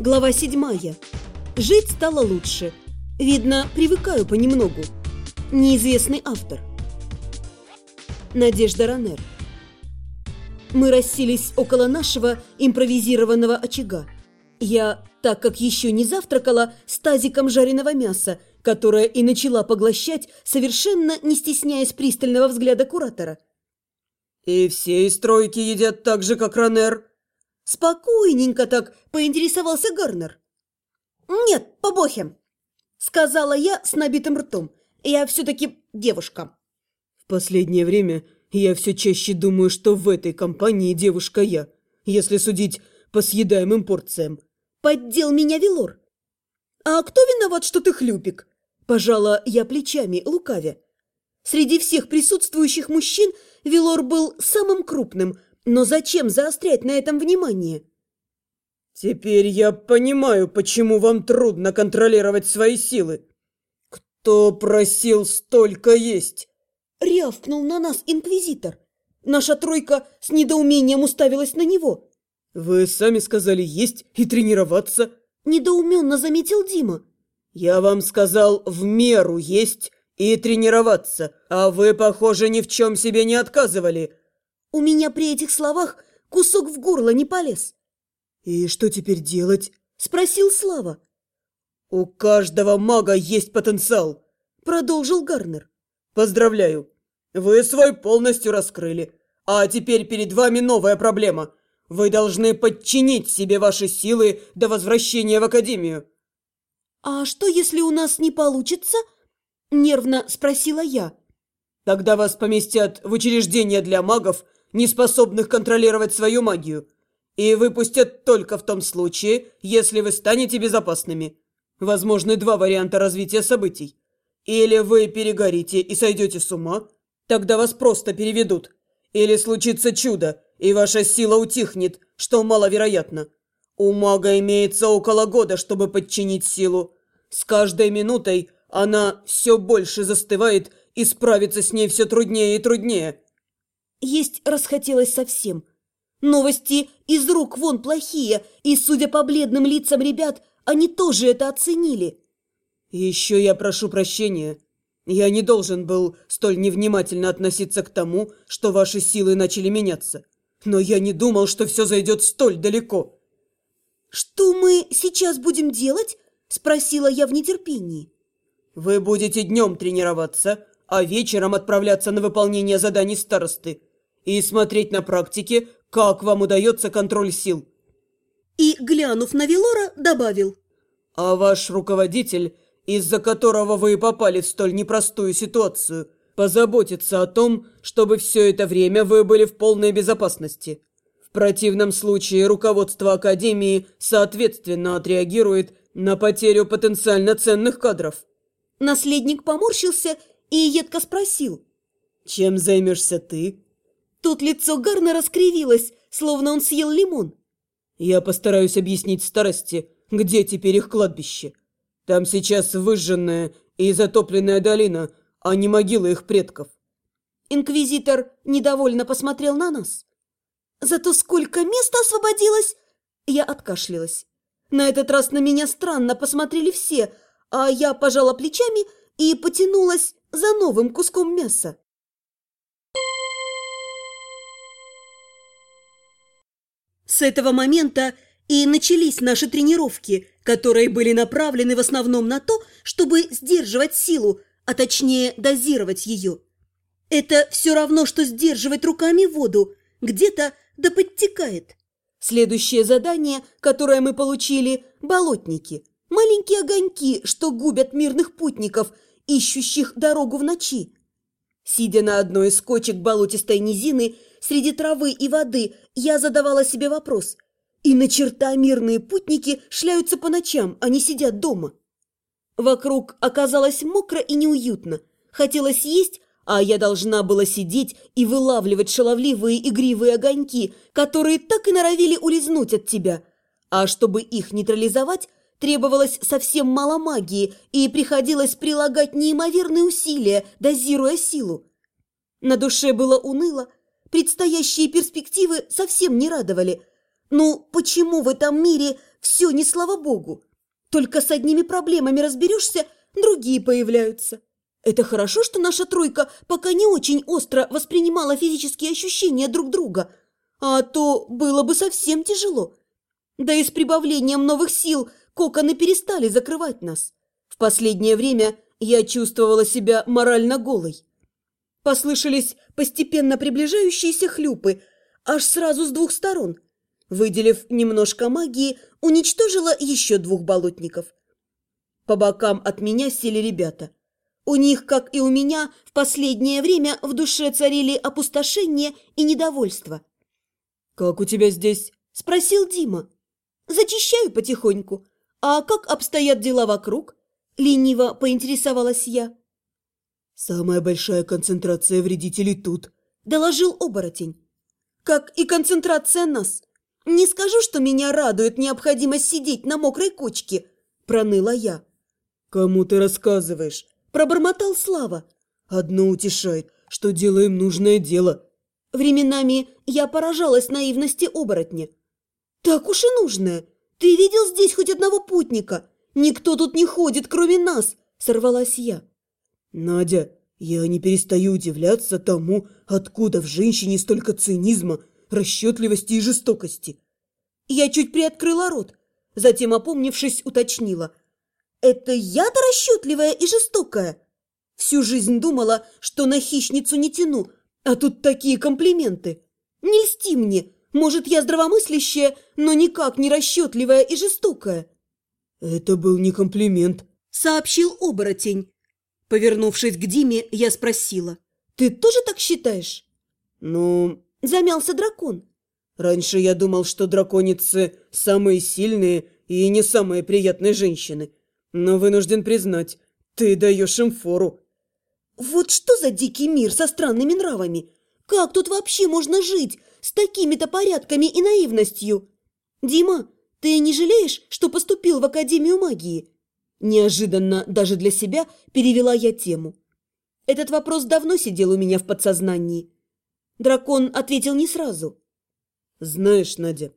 Глава седьмая. Жить стало лучше. Видно, привыкаю понемногу. Неизвестный автор. Надежда Ранер. Мы расселись около нашего импровизированного очага. Я, так как еще не завтракала, с тазиком жареного мяса, которое и начала поглощать, совершенно не стесняясь пристального взгляда куратора. «И все из тройки едят так же, как Ранер?» Спокойненько так поинтересовался Гарнер. «Нет, побохи!» – сказала я с набитым ртом. «Я все-таки девушка». «В последнее время я все чаще думаю, что в этой компании девушка я, если судить по съедаемым порциям». Поддел меня Велор. «А кто виноват, что ты хлюпик?» Пожала я плечами, лукавя. Среди всех присутствующих мужчин Велор был самым крупным – но зачем заострять на этом внимание? Теперь я понимаю, почему вам трудно контролировать свои силы. Кто просил столько есть? Рявкнул на нас инквизитор. Наша тройка с недоумением уставилась на него. Вы сами сказали есть и тренироваться. Недоуменно заметил Дима. Я вам сказал в меру есть и тренироваться, а вы, похоже, ни в чем себе не отказывали. У меня при этих словах кусок в горло не полез. «И что теперь делать?» – спросил Слава. «У каждого мага есть потенциал», – продолжил Гарнер. «Поздравляю, вы свой полностью раскрыли. А теперь перед вами новая проблема. Вы должны подчинить себе ваши силы до возвращения в Академию». «А что, если у нас не получится?» – нервно спросила я. «Тогда вас поместят в учреждение для магов – не способных контролировать свою магию, и выпустят только в том случае, если вы станете безопасными. Возможны два варианта развития событий. Или вы перегорите и сойдете с ума, тогда вас просто переведут. Или случится чудо, и ваша сила утихнет, что маловероятно. У мага имеется около года, чтобы подчинить силу. С каждой минутой она все больше застывает, и справиться с ней все труднее и труднее. Есть расхотелось совсем. Новости из рук вон плохие, и, судя по бледным лицам ребят, они тоже это оценили. «Еще я прошу прощения. Я не должен был столь невнимательно относиться к тому, что ваши силы начали меняться. Но я не думал, что все зайдет столь далеко». «Что мы сейчас будем делать?» – спросила я в нетерпении. «Вы будете днем тренироваться, а вечером отправляться на выполнение заданий старосты и смотреть на практике, как вам удается контроль сил. И, глянув на Велора, добавил. А ваш руководитель, из-за которого вы попали в столь непростую ситуацию, позаботится о том, чтобы все это время вы были в полной безопасности. В противном случае руководство Академии соответственно отреагирует на потерю потенциально ценных кадров. Наследник поморщился и едко спросил. «Чем займешься ты?» Тут лицо Гарнера скривилось, словно он съел лимон. «Я постараюсь объяснить старости, где теперь их кладбище. Там сейчас выжженная и затопленная долина, а не могила их предков». Инквизитор недовольно посмотрел на нас. «Зато сколько места освободилось!» Я откашлялась. На этот раз на меня странно посмотрели все, а я пожала плечами и потянулась за новым куском мяса. С этого момента и начались наши тренировки, которые были направлены в основном на то, чтобы сдерживать силу, а точнее дозировать ее. Это все равно, что сдерживать руками воду, где-то да подтекает. Следующее задание, которое мы получили – болотники. Маленькие огоньки, что губят мирных путников, ищущих дорогу в ночи. Сидя на одной из кочек болотистой низины – среди травы и воды, я задавала себе вопрос. И на черта мирные путники шляются по ночам, а не сидят дома. Вокруг оказалось мокро и неуютно. Хотелось есть, а я должна была сидеть и вылавливать шаловливые игривые огоньки, которые так и норовили улизнуть от тебя. А чтобы их нейтрализовать, требовалось совсем мало магии, и приходилось прилагать неимоверные усилия, дозируя силу. На душе было уныло, Предстоящие перспективы совсем не радовали. Ну, почему в этом мире все не слава богу. Только с одними проблемами разберешься, другие появляются. Это хорошо, что наша тройка пока не очень остро воспринимала физические ощущения друг друга, а то было бы совсем тяжело. Да и с прибавлением новых сил коконы перестали закрывать нас. В последнее время я чувствовала себя морально голой. Послышались постепенно приближающиеся хлюпы, аж сразу с двух сторон. Выделив немножко магии, уничтожила еще двух болотников. По бокам от меня сели ребята. У них, как и у меня, в последнее время в душе царили опустошение и недовольство. «Как у тебя здесь?» – спросил Дима. «Зачищаю потихоньку. А как обстоят дела вокруг?» – лениво поинтересовалась я. «Самая большая концентрация вредителей тут», – доложил оборотень. «Как и концентрация нас. Не скажу, что меня радует необходимость сидеть на мокрой кочке», – проныла я. «Кому ты рассказываешь?» – пробормотал Слава. «Одно утешает, что делаем нужное дело». Временами я поражалась наивности оборотня. «Так уж и нужное. Ты видел здесь хоть одного путника? Никто тут не ходит, кроме нас», – сорвалась я. «Надя, я не перестаю удивляться тому, откуда в женщине столько цинизма, расчетливости и жестокости». Я чуть приоткрыла рот, затем, опомнившись, уточнила. «Это я-то расчетливая и жестокая?» Всю жизнь думала, что на хищницу не тяну, а тут такие комплименты. Не льсти мне, может, я здравомыслящая, но никак не расчетливая и жестокая. «Это был не комплимент», — сообщил оборотень. Повернувшись к Диме, я спросила. «Ты тоже так считаешь?» «Ну...» – замялся дракон. «Раньше я думал, что драконицы – самые сильные и не самые приятные женщины. Но вынужден признать, ты даешь им фору». «Вот что за дикий мир со странными нравами? Как тут вообще можно жить с такими-то порядками и наивностью? Дима, ты не жалеешь, что поступил в Академию магии?» Неожиданно даже для себя перевела я тему. Этот вопрос давно сидел у меня в подсознании. Дракон ответил не сразу. «Знаешь, Надя,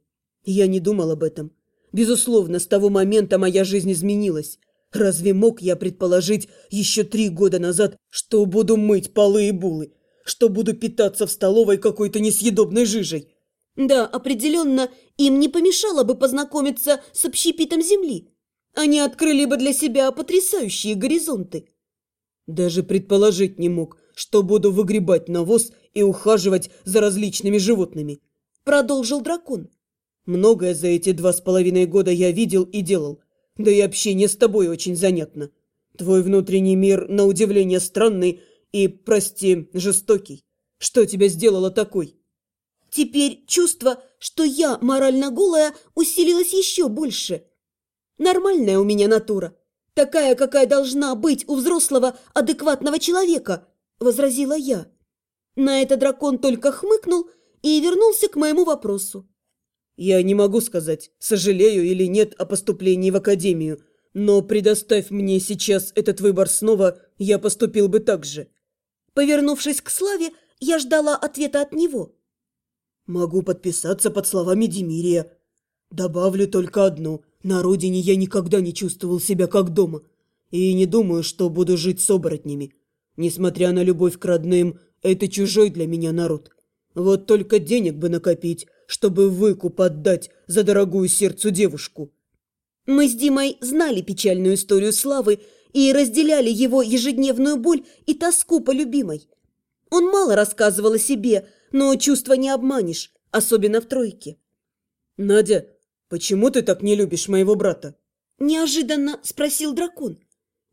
я не думал об этом. Безусловно, с того момента моя жизнь изменилась. Разве мог я предположить еще три года назад, что буду мыть полы и булы, что буду питаться в столовой какой-то несъедобной жижей?» Да, определенно, им не помешало бы познакомиться с общепитом земли. Они открыли бы для себя потрясающие горизонты. Даже предположить не мог, что буду выгребать навоз и ухаживать за различными животными. Продолжил дракон. Многое за эти два с половиной года я видел и делал. Да и общение с тобой очень занятно. Твой внутренний мир, на удивление, странный и, прости, жестокий. Что тебя сделало такой? Теперь чувство, что я морально голая, усилилось еще больше – Нормальная у меня натура. Такая, какая должна быть у взрослого адекватного человека, возразила я. На это дракон только хмыкнул и вернулся к моему вопросу. Я не могу сказать, сожалею или нет о поступлении в академию, но предоставь мне сейчас этот выбор снова, я поступил бы так же. Повернувшись к Славе, я ждала ответа от него. Могу подписаться под словами Демирия. Добавлю только одно – на родине я никогда не чувствовал себя как дома. И не думаю, что буду жить с оборотнями. Несмотря на любовь к родным, это чужой для меня народ. Вот только денег бы накопить, чтобы выкуп отдать за дорогую сердцу девушку. Мы с Димой знали печальную историю Славы и разделяли его ежедневную боль и тоску по любимой. Он мало рассказывал о себе, но чувства не обманешь, особенно в тройке. «Надя, «Почему ты так не любишь моего брата?» Неожиданно спросил дракон.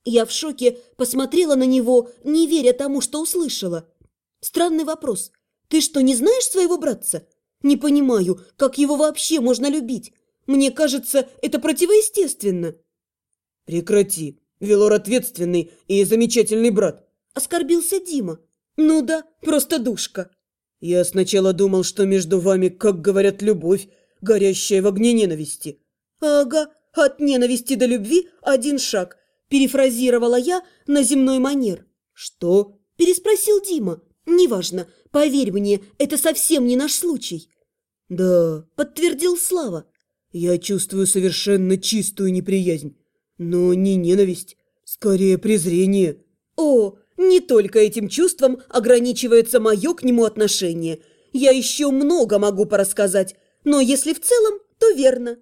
Я в шоке посмотрела на него, не веря тому, что услышала. Странный вопрос. Ты что, не знаешь своего братца? Не понимаю, как его вообще можно любить. Мне кажется, это противоестественно. Прекрати. Велор ответственный и замечательный брат. Оскорбился Дима. Ну да, просто душка. Я сначала думал, что между вами, как говорят, любовь, горящая в огне ненависти. «Ага, от ненависти до любви один шаг», – перефразировала я на земной манер. «Что?» – переспросил Дима. «Неважно, поверь мне, это совсем не наш случай». «Да», – подтвердил Слава. Я чувствую совершенно чистую неприязнь, но не ненависть, скорее презрение. О, не только этим чувством ограничивается мое к нему отношение. Я еще много могу порассказать, но если в целом, то верно.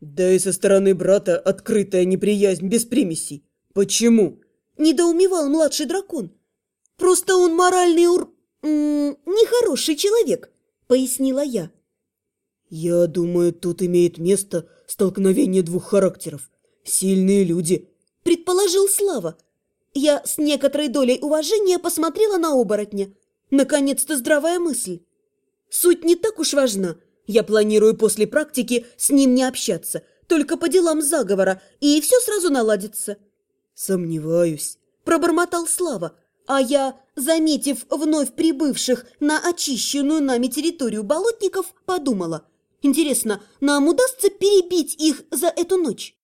Да и со стороны брата открытая неприязнь без примесей. Почему? Недоумевал младший дракон. Просто он моральный ур... М -м, нехороший человек, пояснила я. Я думаю, тут имеет место столкновение двух характеров. Сильные люди. Предположил Слава. Я с некоторой долей уважения посмотрела на оборотня. Наконец-то здравая мысль. Суть не так уж важна. Я планирую после практики с ним не общаться, только по делам заговора, и все сразу наладится. Сомневаюсь. Пробормотал Слава, а я, заметив вновь прибывших на очищенную нами территорию болотников, подумала. Интересно, нам удастся перебить их за эту ночь?